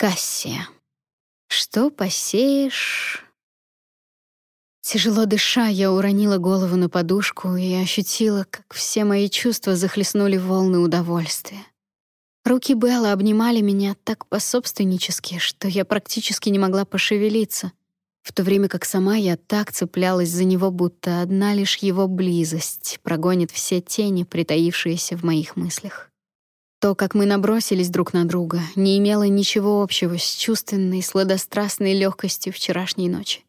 Кассия. Что посеешь? Тяжело дыша, я уронила голову на подушку и ощутила, как все мои чувства захлестнули волны удовольствия. Руки Белла обнимали меня так пособственнически, что я практически не могла пошевелиться, в то время как сама я так цеплялась за него, будто одна лишь его близость прогонит все тени, притаившиеся в моих мыслях. То, как мы набросились друг на друга, не имело ничего общего с чувственной, сладострастной легкостью вчерашней ночи.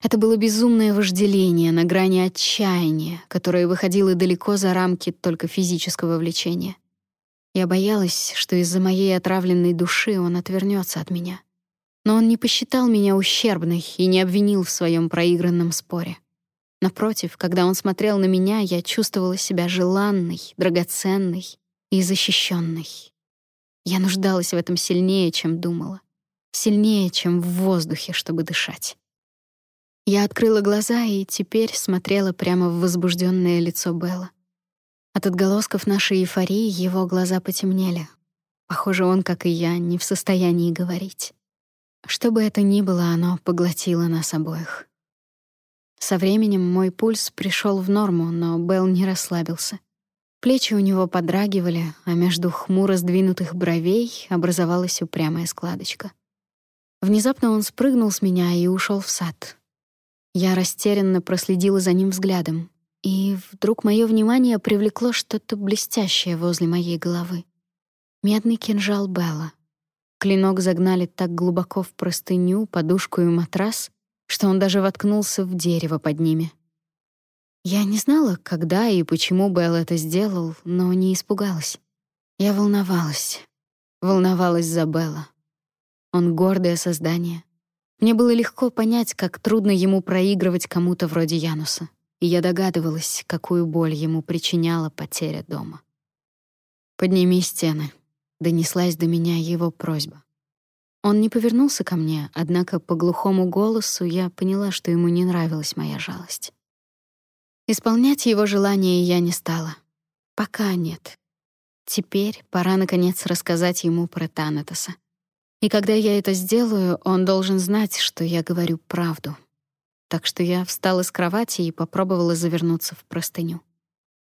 Это было безумное вожделение на грани отчаяния, которое выходило далеко за рамки только физического влечения. Я боялась, что из-за моей отравленной души он отвернется от меня. Но он не посчитал меня ущербной и не обвинил в своем проигранном споре. Напротив, когда он смотрел на меня, я чувствовала себя желанной, драгоценной и защищенной. Я нуждалась в этом сильнее, чем думала. Сильнее, чем в воздухе, чтобы дышать. Я открыла глаза и теперь смотрела прямо в возбужденное лицо Белла. От отголосков нашей эйфории его глаза потемнели. Похоже, он, как и я, не в состоянии говорить. Что бы это ни было, оно поглотило нас обоих. Со временем мой пульс пришел в норму, но Белл не расслабился. Плечи у него подрагивали, а между хмуро сдвинутых бровей образовалась упрямая складочка. Внезапно он спрыгнул с меня и ушел в сад. Я растерянно проследила за ним взглядом, и вдруг мое внимание привлекло что-то блестящее возле моей головы. Медный кинжал Белла. Клинок загнали так глубоко в простыню, подушку и матрас, что он даже воткнулся в дерево под ними. Я не знала, когда и почему Белл это сделал, но не испугалась. Я волновалась. Волновалась за Белла. Он гордое создание. Мне было легко понять, как трудно ему проигрывать кому-то вроде Януса. И я догадывалась, какую боль ему причиняла потеря дома. «Подними стены», — донеслась до меня его просьба. Он не повернулся ко мне, однако по глухому голосу я поняла, что ему не нравилась моя жалость. Исполнять его желание я не стала. Пока нет. Теперь пора, наконец, рассказать ему про Танатоса. И когда я это сделаю, он должен знать, что я говорю правду. Так что я встала с кровати и попробовала завернуться в простыню.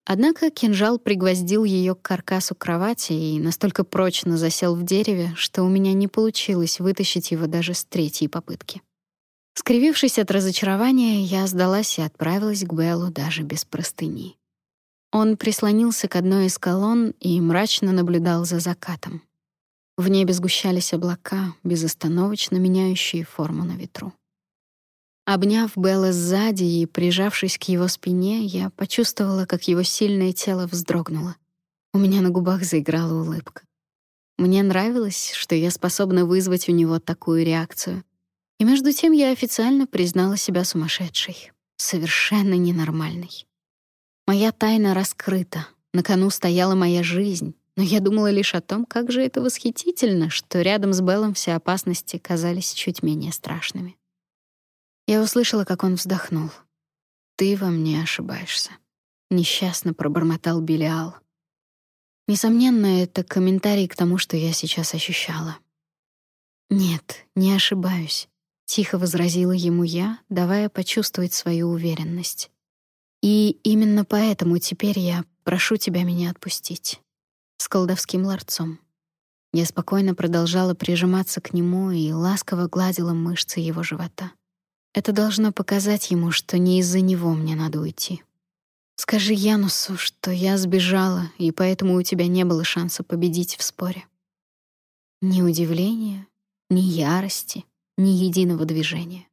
Однако кинжал пригвоздил ее к каркасу кровати и настолько прочно засел в дереве, что у меня не получилось вытащить его даже с третьей попытки. Скривившись от разочарования, я сдалась и отправилась к Беллу даже без простыни. Он прислонился к одной из колонн и мрачно наблюдал за закатом. В небе сгущались облака, безостановочно меняющие форму на ветру. Обняв Белла сзади и прижавшись к его спине, я почувствовала, как его сильное тело вздрогнуло. У меня на губах заиграла улыбка. Мне нравилось, что я способна вызвать у него такую реакцию. И между тем я официально признала себя сумасшедшей, совершенно ненормальной. Моя тайна раскрыта, на кону стояла моя жизнь, но я думала лишь о том, как же это восхитительно, что рядом с Беллом все опасности казались чуть менее страшными. Я услышала, как он вздохнул. «Ты во мне ошибаешься», — несчастно пробормотал Белиал. Несомненно, это комментарий к тому, что я сейчас ощущала. Нет, не ошибаюсь тихо возразила ему я, давая почувствовать свою уверенность. И именно поэтому теперь я прошу тебя меня отпустить. С колдовским ларцом. Я спокойно продолжала прижиматься к нему и ласково гладила мышцы его живота. Это должно показать ему, что не из-за него мне надо уйти. Скажи Янусу, что я сбежала, и поэтому у тебя не было шанса победить в споре. Ни удивления, ни ярости, ни единого движения.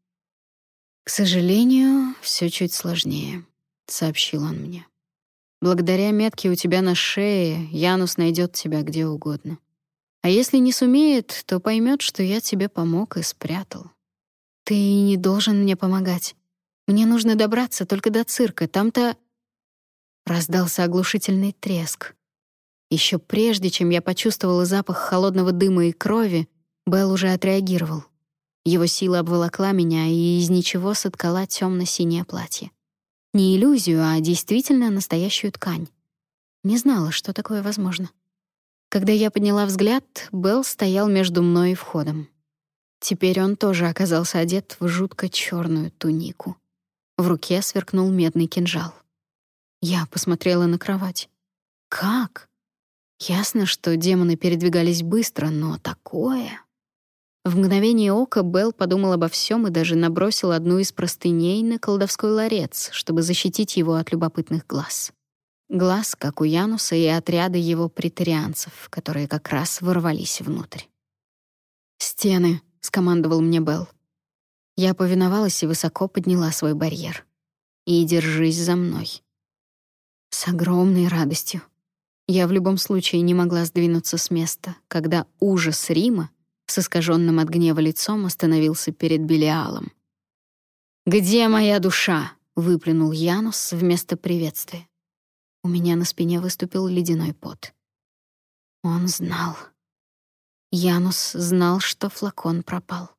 К сожалению, все чуть сложнее, сообщил он мне. Благодаря метке у тебя на шее Янус найдет тебя где угодно. А если не сумеет, то поймет, что я тебе помог и спрятал. Ты не должен мне помогать. Мне нужно добраться только до цирка. Там-то раздался оглушительный треск. Еще прежде, чем я почувствовала запах холодного дыма и крови, Белл уже отреагировал. Его сила обволокла меня и из ничего соткала темно-синее платье. Не иллюзию, а действительно настоящую ткань. Не знала, что такое возможно. Когда я подняла взгляд, Белл стоял между мной и входом. Теперь он тоже оказался одет в жутко черную тунику. В руке сверкнул медный кинжал. Я посмотрела на кровать. Как? Ясно, что демоны передвигались быстро, но такое... В мгновение ока Белл подумал обо всем и даже набросил одну из простыней на колдовской ларец, чтобы защитить его от любопытных глаз. Глаз, как у Януса и отряда его претарианцев, которые как раз ворвались внутрь. «Стены», — скомандовал мне Белл. Я повиновалась и высоко подняла свой барьер. «И держись за мной». С огромной радостью. Я в любом случае не могла сдвинуться с места, когда ужас Рима с искаженным от гнева лицом остановился перед Белиалом. «Где моя душа?» — выплюнул Янус вместо приветствия. У меня на спине выступил ледяной пот. Он знал. Янус знал, что флакон пропал.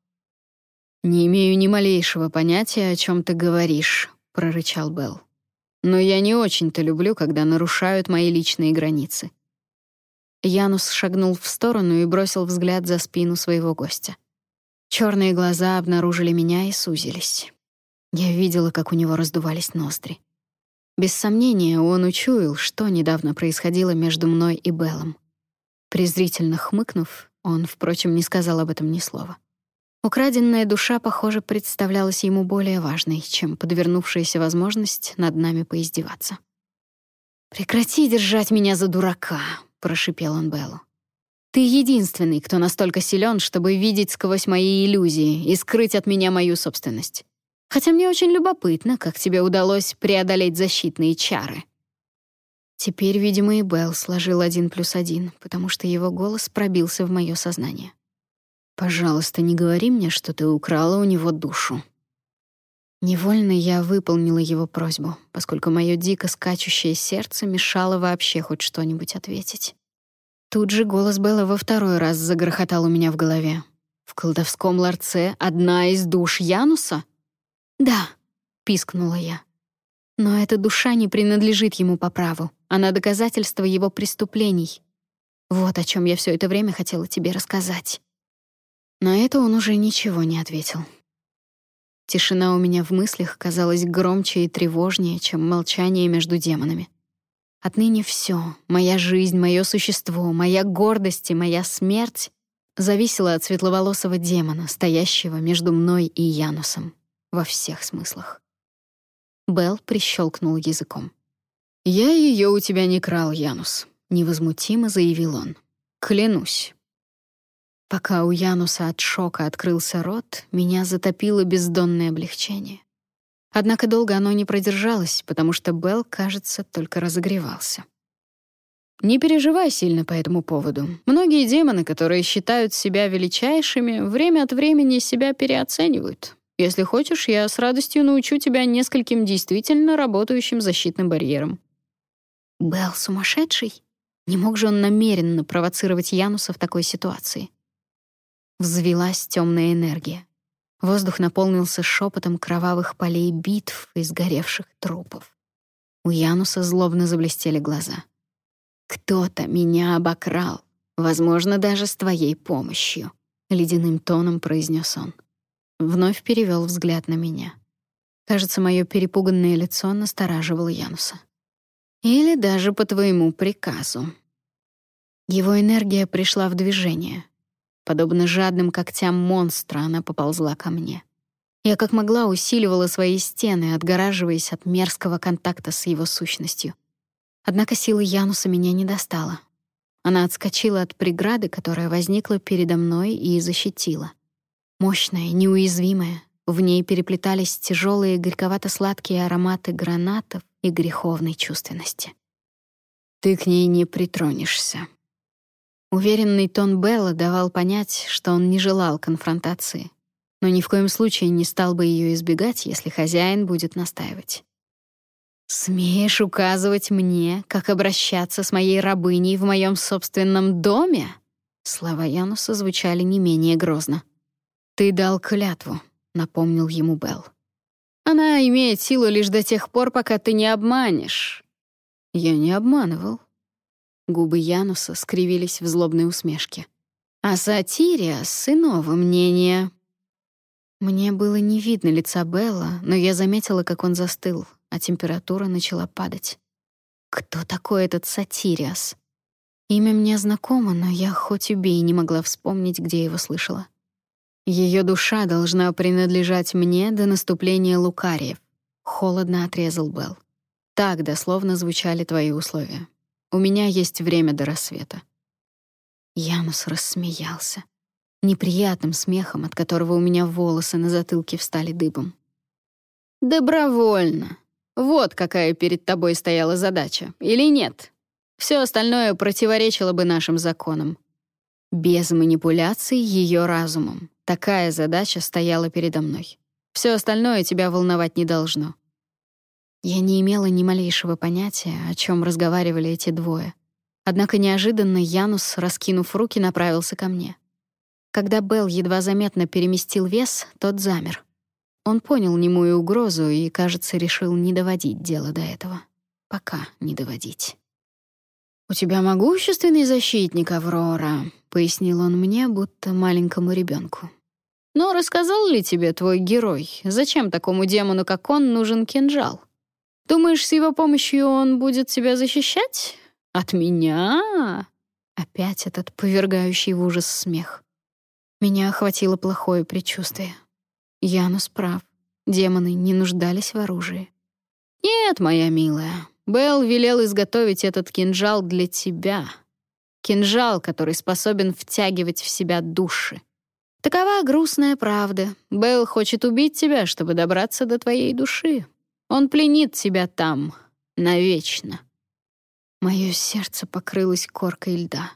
«Не имею ни малейшего понятия, о чем ты говоришь», — прорычал Белл. «Но я не очень-то люблю, когда нарушают мои личные границы. Янус шагнул в сторону и бросил взгляд за спину своего гостя. Черные глаза обнаружили меня и сузились. Я видела, как у него раздувались ноздри. Без сомнения, он учуял, что недавно происходило между мной и Беллом. Презрительно хмыкнув, он, впрочем, не сказал об этом ни слова. Украденная душа, похоже, представлялась ему более важной, чем подвернувшаяся возможность над нами поиздеваться. «Прекрати держать меня за дурака», — прошипел он Беллу. «Ты единственный, кто настолько силен, чтобы видеть сквозь мои иллюзии и скрыть от меня мою собственность. Хотя мне очень любопытно, как тебе удалось преодолеть защитные чары». Теперь, видимо, и Белл сложил один плюс один, потому что его голос пробился в мое сознание. «Пожалуйста, не говори мне, что ты украла у него душу». Невольно я выполнила его просьбу, поскольку мое дико скачущее сердце мешало вообще хоть что-нибудь ответить. Тут же голос Белла во второй раз загрохотал у меня в голове. «В колдовском ларце одна из душ Януса?» «Да», — пискнула я. «Но эта душа не принадлежит ему по праву. Она доказательство его преступлений. Вот о чем я все это время хотела тебе рассказать». На это он уже ничего не ответил. Тишина у меня в мыслях казалась громче и тревожнее, чем молчание между демонами. Отныне все, моя жизнь, мое существо, моя гордость и моя смерть зависело от светловолосого демона, стоящего между мной и Янусом во всех смыслах. Бел прищелкнул языком. «Я ее у тебя не крал, Янус», — невозмутимо заявил он. «Клянусь». Пока у Януса от шока открылся рот, меня затопило бездонное облегчение. Однако долго оно не продержалось, потому что Белл, кажется, только разогревался. Не переживай сильно по этому поводу. Многие демоны, которые считают себя величайшими, время от времени себя переоценивают. Если хочешь, я с радостью научу тебя нескольким действительно работающим защитным барьерам. Белл сумасшедший? Не мог же он намеренно провоцировать Януса в такой ситуации? Взвилась темная энергия. Воздух наполнился шепотом кровавых полей битв и сгоревших трупов. У Януса злобно заблестели глаза. «Кто-то меня обокрал, возможно, даже с твоей помощью», — ледяным тоном произнес он. Вновь перевел взгляд на меня. Кажется, мое перепуганное лицо настораживало Януса. «Или даже по твоему приказу». Его энергия пришла в движение — Подобно жадным когтям монстра, она поползла ко мне. Я как могла усиливала свои стены, отгораживаясь от мерзкого контакта с его сущностью. Однако силы Януса меня не достала. Она отскочила от преграды, которая возникла передо мной, и защитила. Мощная, неуязвимая, в ней переплетались тяжелые горьковато-сладкие ароматы гранатов и греховной чувственности. «Ты к ней не притронешься», Уверенный тон Белла давал понять, что он не желал конфронтации, но ни в коем случае не стал бы ее избегать, если хозяин будет настаивать. «Смеешь указывать мне, как обращаться с моей рабыней в моем собственном доме?» Слова Януса звучали не менее грозно. «Ты дал клятву», — напомнил ему Белл. «Она имеет силу лишь до тех пор, пока ты не обманешь». «Я не обманывал. Губы Януса скривились в злобной усмешке. «А Сатириас иного мнения». Мне было не видно лица Белла, но я заметила, как он застыл, а температура начала падать. Кто такой этот Сатириас? Имя мне знакомо, но я хоть убей не могла вспомнить, где его слышала. Ее душа должна принадлежать мне до наступления Лукариев. Холодно отрезал Белл. Так дословно звучали твои условия. У меня есть время до рассвета. Янус рассмеялся. Неприятным смехом, от которого у меня волосы на затылке встали дыбом. «Добровольно. Вот какая перед тобой стояла задача. Или нет? Все остальное противоречило бы нашим законам. Без манипуляций ее разумом. Такая задача стояла передо мной. Все остальное тебя волновать не должно. Я не имела ни малейшего понятия, о чем разговаривали эти двое. Однако неожиданно Янус, раскинув руки, направился ко мне. Когда Белл едва заметно переместил вес, тот замер. Он понял немую угрозу и, кажется, решил не доводить дело до этого. Пока не доводить. «У тебя могущественный защитник, Аврора», — пояснил он мне, будто маленькому ребенку. «Но рассказал ли тебе твой герой, зачем такому демону, как он, нужен кинжал? Думаешь, с его помощью он будет тебя защищать? От меня?» Опять этот повергающий в ужас смех. Меня охватило плохое предчувствие. Янус прав. Демоны не нуждались в оружии. «Нет, моя милая, Белл велел изготовить этот кинжал для тебя. Кинжал, который способен втягивать в себя души. Такова грустная правда. Белл хочет убить тебя, чтобы добраться до твоей души. Он пленит тебя там навечно. Мое сердце покрылось коркой льда.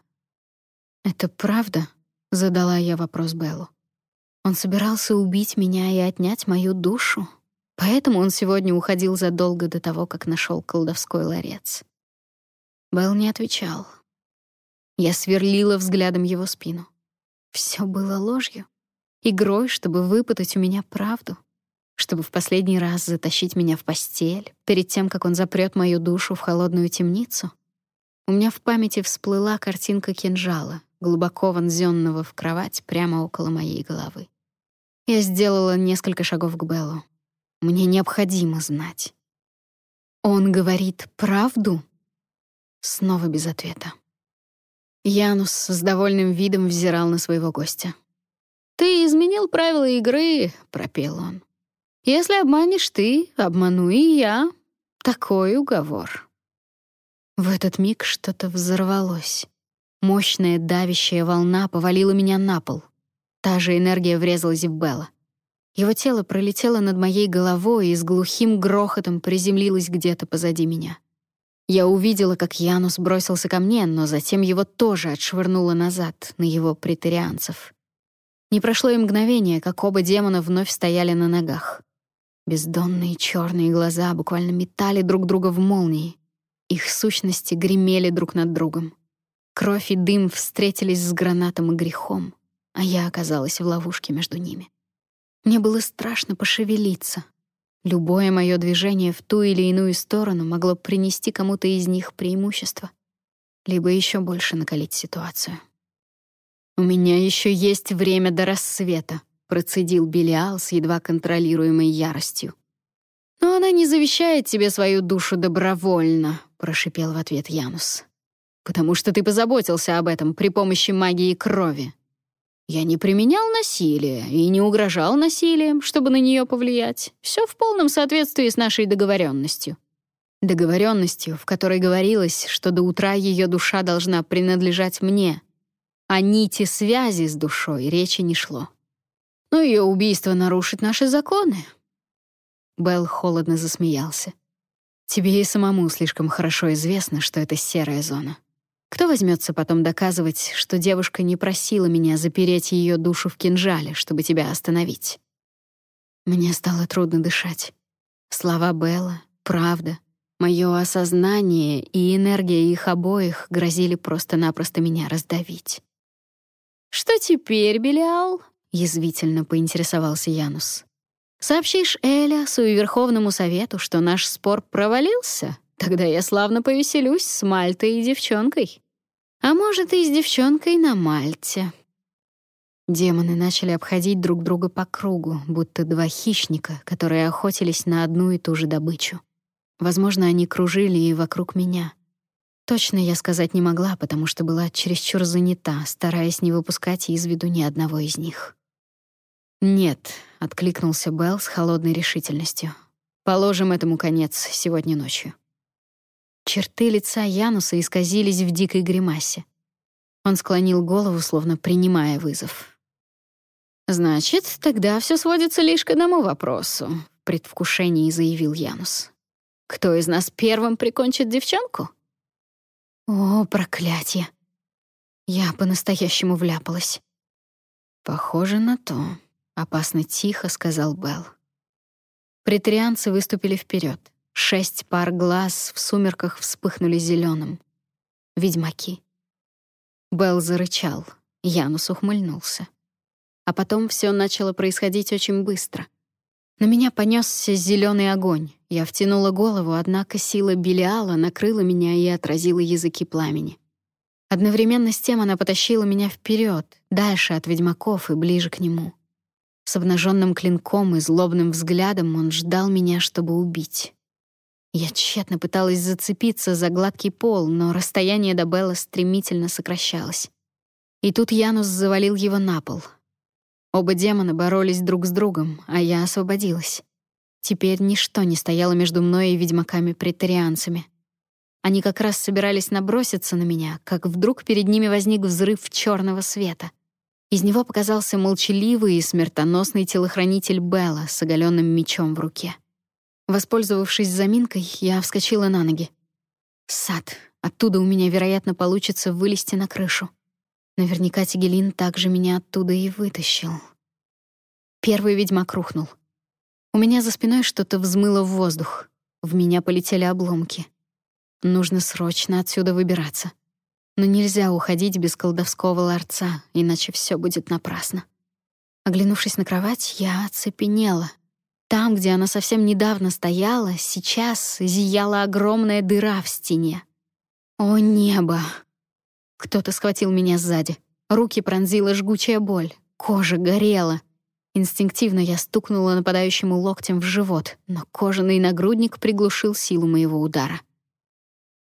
«Это правда?» — задала я вопрос Беллу. «Он собирался убить меня и отнять мою душу?» Поэтому он сегодня уходил задолго до того, как нашел колдовской ларец. Белл не отвечал. Я сверлила взглядом его спину. Все было ложью, игрой, чтобы выпытать у меня правду, чтобы в последний раз затащить меня в постель перед тем, как он запрет мою душу в холодную темницу. У меня в памяти всплыла картинка кинжала, глубоко вонзённого в кровать прямо около моей головы. Я сделала несколько шагов к Беллу. Мне необходимо знать. Он говорит правду? Снова без ответа. Янус с довольным видом взирал на своего гостя. «Ты изменил правила игры», — пропел он. «Если обманешь ты, обману и я. Такой уговор». В этот миг что-то взорвалось. Мощная давящая волна повалила меня на пол. Та же энергия врезалась в Белла. Его тело пролетело над моей головой и с глухим грохотом приземлилось где-то позади меня. Я увидела, как Янус бросился ко мне, но затем его тоже отшвырнуло назад, на его претерианцев. Не прошло и мгновение, как оба демона вновь стояли на ногах. Бездонные черные глаза буквально метали друг друга в молнии. Их сущности гремели друг над другом. Кровь и дым встретились с гранатом и грехом, а я оказалась в ловушке между ними. Мне было страшно пошевелиться. Любое мое движение в ту или иную сторону могло принести кому-то из них преимущество, либо еще больше накалить ситуацию. «У меня еще есть время до рассвета», — процедил Белиал с едва контролируемой яростью. «Но она не завещает тебе свою душу добровольно», — прошипел в ответ Янус. «Потому что ты позаботился об этом при помощи магии крови. Я не применял насилие и не угрожал насилием, чтобы на нее повлиять. Все в полном соответствии с нашей договоренностью. Договоренностью, в которой говорилось, что до утра ее душа должна принадлежать мне. О нити связи с душой речи не шло. Но ее убийство нарушит наши законы. Белл холодно засмеялся. Тебе и самому слишком хорошо известно, что это серая зона. Кто возьмется потом доказывать, что девушка не просила меня запереть ее душу в кинжале, чтобы тебя остановить? Мне стало трудно дышать. Слова Белла, правда, мое осознание и энергия их обоих грозили просто-напросто меня раздавить. «Что теперь, Белиал?» — язвительно поинтересовался Янус. «Сообщишь Эля, Суеверховному Совету, что наш спор провалился, Тогда я славно повеселюсь с Мальтой и девчонкой. А может, и с девчонкой на Мальте. Демоны начали обходить друг друга по кругу, будто два хищника, которые охотились на одну и ту же добычу. Возможно, они кружили и вокруг меня. Точно я сказать не могла, потому что была чересчур занята, стараясь не выпускать из виду ни одного из них. «Нет», — откликнулся Белл с холодной решительностью. «Положим этому конец сегодня ночью». Черты лица Януса исказились в дикой гримасе. Он склонил голову, словно принимая вызов. «Значит, тогда все сводится лишь к одному вопросу», — в предвкушении заявил Янус. «Кто из нас первым прикончит девчонку?» О, проклятие! Я по-настоящему вляпалась. Похоже на то, опасно тихо сказал Белл. Претарианцы выступили вперед. Шесть пар глаз в сумерках вспыхнули зеленым. Ведьмаки. Белл зарычал, Янус ухмыльнулся. А потом все начало происходить очень быстро. На меня понесся зеленый огонь. Я втянула голову, однако сила Белиала накрыла меня и отразила языки пламени. Одновременно с тем она потащила меня вперед, дальше от ведьмаков и ближе к нему. С обнаженным клинком и злобным взглядом он ждал меня, чтобы убить. Я тщетно пыталась зацепиться за гладкий пол, но расстояние до Белла стремительно сокращалось. И тут Янус завалил его на пол — Оба демона боролись друг с другом, а я освободилась. Теперь ничто не стояло между мной и ведьмаками-претарианцами. Они как раз собирались наброситься на меня, как вдруг перед ними возник взрыв черного света. Из него показался молчаливый и смертоносный телохранитель Белла с оголенным мечом в руке. Воспользовавшись заминкой, я вскочила на ноги. Сад. Оттуда у меня, вероятно, получится вылезти на крышу. Наверняка Тигелин также меня оттуда и вытащил. Первый ведьмак рухнул. У меня за спиной что-то взмыло в воздух. В меня полетели обломки. Нужно срочно отсюда выбираться. Но нельзя уходить без колдовского ларца, иначе все будет напрасно. Оглянувшись на кровать, я оцепенела. Там, где она совсем недавно стояла, сейчас зияла огромная дыра в стене. О небо! Кто-то схватил меня сзади. Руки пронзила жгучая боль. Кожа горела. Инстинктивно я стукнула нападающему локтем в живот, но кожаный нагрудник приглушил силу моего удара.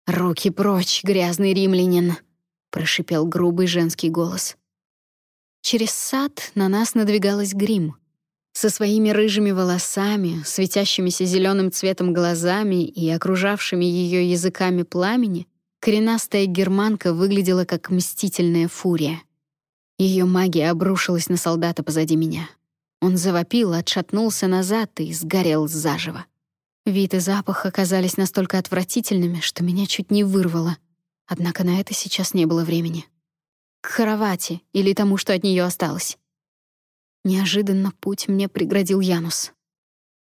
«Руки прочь, грязный римлянин!» — прошипел грубый женский голос. Через сад на нас надвигалась грим. Со своими рыжими волосами, светящимися зеленым цветом глазами и окружавшими ее языками пламени, Коренастая германка выглядела как мстительная фурия. Ее магия обрушилась на солдата позади меня. Он завопил, отшатнулся назад и сгорел заживо. Вид и запах оказались настолько отвратительными, что меня чуть не вырвало. Однако на это сейчас не было времени. К кровати или тому, что от нее осталось. Неожиданно путь мне преградил Янус.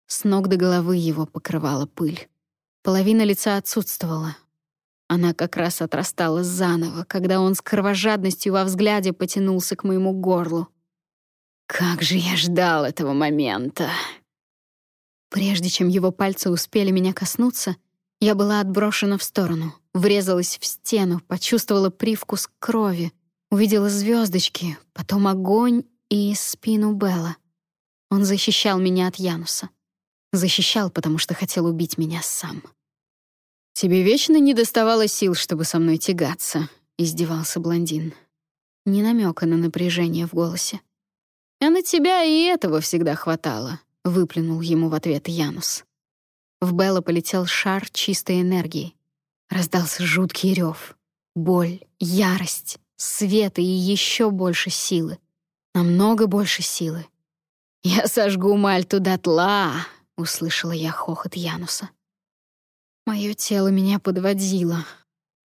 С ног до головы его покрывала пыль. Половина лица отсутствовала, она как раз отрастала заново, когда он с кровожадностью во взгляде потянулся к моему горлу. Как же я ждал этого момента. Прежде чем его пальцы успели меня коснуться, я была отброшена в сторону, врезалась в стену, почувствовала привкус крови, увидела звездочки, потом огонь и спину Белла. Он защищал меня от Януса. Защищал, потому что хотел убить меня сам. «Тебе вечно не доставало сил, чтобы со мной тягаться», — издевался блондин. Ни намека на напряжение в голосе. «А на тебя и этого всегда хватало», — выплюнул ему в ответ Янус. В Белла полетел шар чистой энергии. Раздался жуткий рев. Боль, ярость, свет и еще больше силы. Намного больше силы. «Я сожгу Мальту дотла!» — услышала я хохот Януса. Мое тело меня подводило.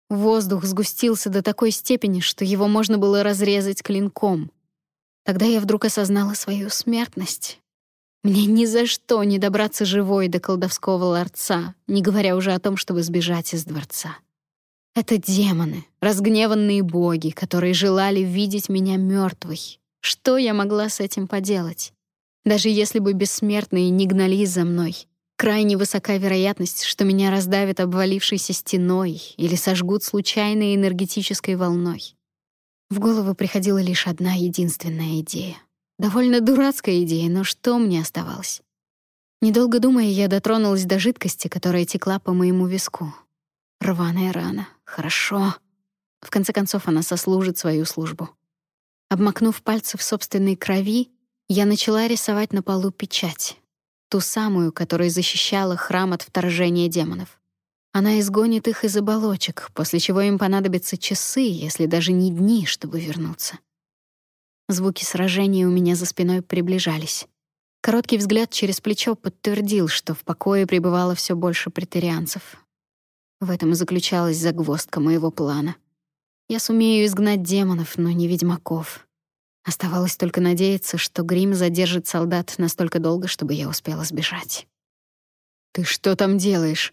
Воздух сгустился до такой степени, что его можно было разрезать клинком. Тогда я вдруг осознала свою смертность. Мне ни за что не добраться живой до колдовского ларца, не говоря уже о том, чтобы сбежать из дворца. Это демоны, разгневанные боги, которые желали видеть меня мертвой. Что я могла с этим поделать? Даже если бы бессмертные не гнались за мной, Крайне высока вероятность, что меня раздавят обвалившейся стеной или сожгут случайной энергетической волной. В голову приходила лишь одна единственная идея. Довольно дурацкая идея, но что мне оставалось? Недолго думая, я дотронулась до жидкости, которая текла по моему виску. Рваная рана. Хорошо. В конце концов, она сослужит свою службу. Обмакнув пальцы в собственной крови, я начала рисовать на полу печать. Ту самую, которая защищала храм от вторжения демонов. Она изгонит их из оболочек, после чего им понадобятся часы, если даже не дни, чтобы вернуться. Звуки сражения у меня за спиной приближались. Короткий взгляд через плечо подтвердил, что в покое пребывало все больше претерианцев. В этом и заключалась загвоздка моего плана. Я сумею изгнать демонов, но не ведьмаков. Оставалось только надеяться, что грим задержит солдат настолько долго, чтобы я успела сбежать. «Ты что там делаешь?»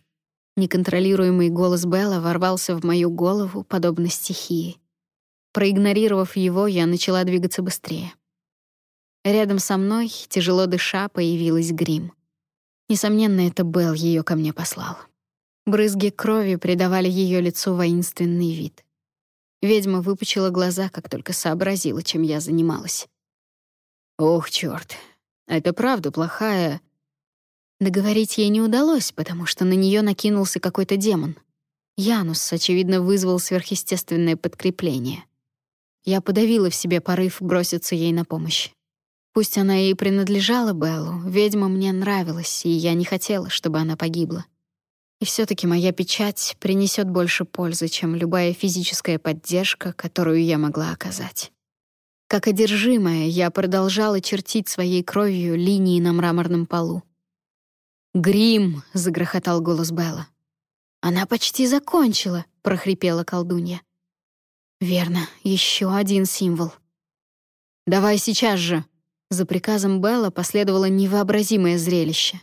Неконтролируемый голос Белла ворвался в мою голову, подобно стихии. Проигнорировав его, я начала двигаться быстрее. Рядом со мной, тяжело дыша, появилась грим. Несомненно, это Белл ее ко мне послал. Брызги крови придавали ее лицу воинственный вид. Ведьма выпучила глаза, как только сообразила, чем я занималась. «Ох, чёрт, это правда плохая...» Договорить ей не удалось, потому что на нее накинулся какой-то демон. Янус, очевидно, вызвал сверхъестественное подкрепление. Я подавила в себе порыв броситься ей на помощь. Пусть она и принадлежала Беллу, ведьма мне нравилась, и я не хотела, чтобы она погибла. И все таки моя печать принесет больше пользы, чем любая физическая поддержка, которую я могла оказать. Как одержимая, я продолжала чертить своей кровью линии на мраморном полу. «Грим!» — загрохотал голос Белла. «Она почти закончила!» — прохрипела колдунья. «Верно, еще один символ». «Давай сейчас же!» За приказом Белла последовало невообразимое зрелище.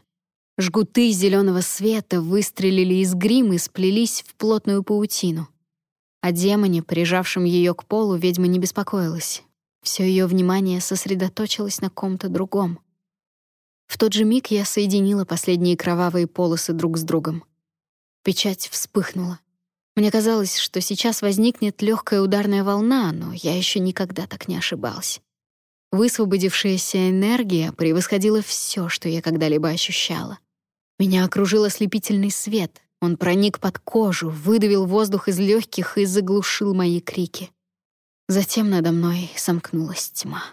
Жгуты зеленого света выстрелили из грима и сплелись в плотную паутину. О демоне, прижавшем ее к полу, ведьма не беспокоилась. Все ее внимание сосредоточилось на ком-то другом. В тот же миг я соединила последние кровавые полосы друг с другом. Печать вспыхнула. Мне казалось, что сейчас возникнет легкая ударная волна, но я еще никогда так не ошибалась. Высвободившаяся энергия превосходила все, что я когда-либо ощущала. Меня окружил ослепительный свет. Он проник под кожу, выдавил воздух из легких и заглушил мои крики. Затем надо мной сомкнулась тьма.